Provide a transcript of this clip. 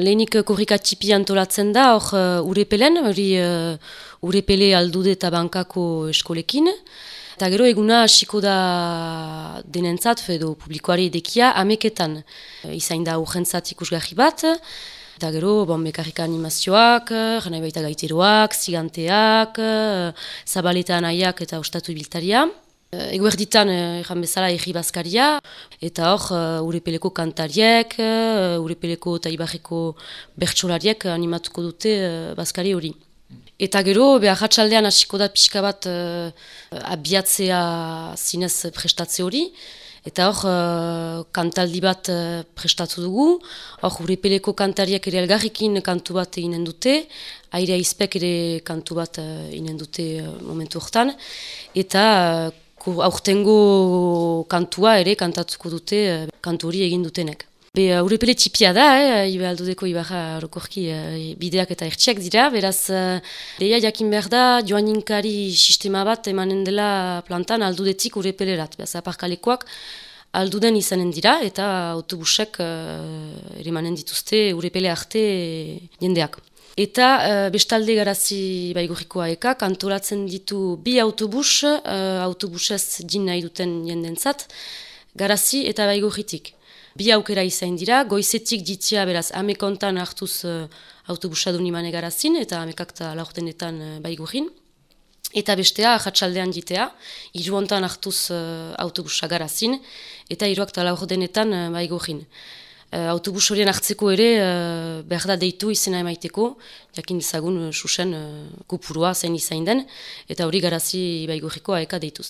Lehenik korrika txipi antolatzen da, hor uh, urepelen, hori uh, urepele aldude eta bankako eskolekin. Eta gero eguna hasiko da denentzat, edo publikoari edekia, ameketan. Izain da urgentzat ikusgarri bat. Eta gero, bon, mekarrika animazioak, jana baita gaiteroak, ziganteak, uh, zabaletan aiak eta ostatu biltaria. Eh, eguerditan, egan bezala, erri bazkaria, eta hor, uh, urepeleko kantariek, uh, urepeleko eta ibarreko bertsolariek animatuko dute uh, bazkari hori. Eta gero, behar hatxaldean hasiko da pixka bat uh, abiatzea zinez prestatze hori, eta hor, uh, kantaldi bat uh, prestatu dugu, hor, urepeleko kantariek ere elgarrikin kantu bat eginen dute, airea izpek ere kantu bat uh, dute momentu hortan, eta aurtengo kantua ere kantatuko dute eh, kantu hori egin dutenek. Be, uh, urepele txipia da, eh, ibe aldudeko ibarra rokorki uh, bideak eta ertsiak dira, beraz, uh, leia jakin behar da, joan inkari sistema bat emanen dela plantan aldudetik urepelerat. Beraz, aparkalekoak alduden izanen dira eta autobusek uh, ere manen dituzte urepele arte jendeak. Eta uh, bestalde garazi baigurikoa eka, kantolatzen ditu bi autobus, uh, autobusez din nahi duten jendentzat, garazi eta baiguritik. Bi aukera izain dira, goizetik ditzia beraz amekontan hartuz uh, autobusa duni mane garazin eta amekakta laurtenetan uh, baigurin. Eta bestea, ahatsaldean ditea, iruontan hartuz uh, autobusa garazin eta iruakta laurtenetan uh, baigurin. Uh, autobus horien hartzeko ere uh, behar da deitu izena emaiteko, jakin dizagun uh, susen uh, kupurua zen izain den, eta hori garazi baigurrikoa eka deituz.